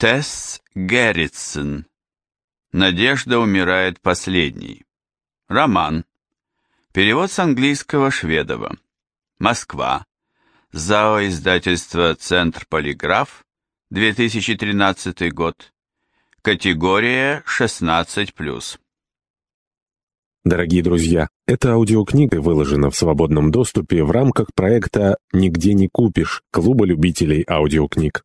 Тесс Герритсон. Надежда умирает последней. Роман. Перевод с английского Шведова. Москва. ЗАО издательство «Центр Полиграф», 2013 год. Категория 16+. Дорогие друзья, эта аудиокнига выложена в свободном доступе в рамках проекта «Нигде не купишь» Клуба любителей аудиокниг.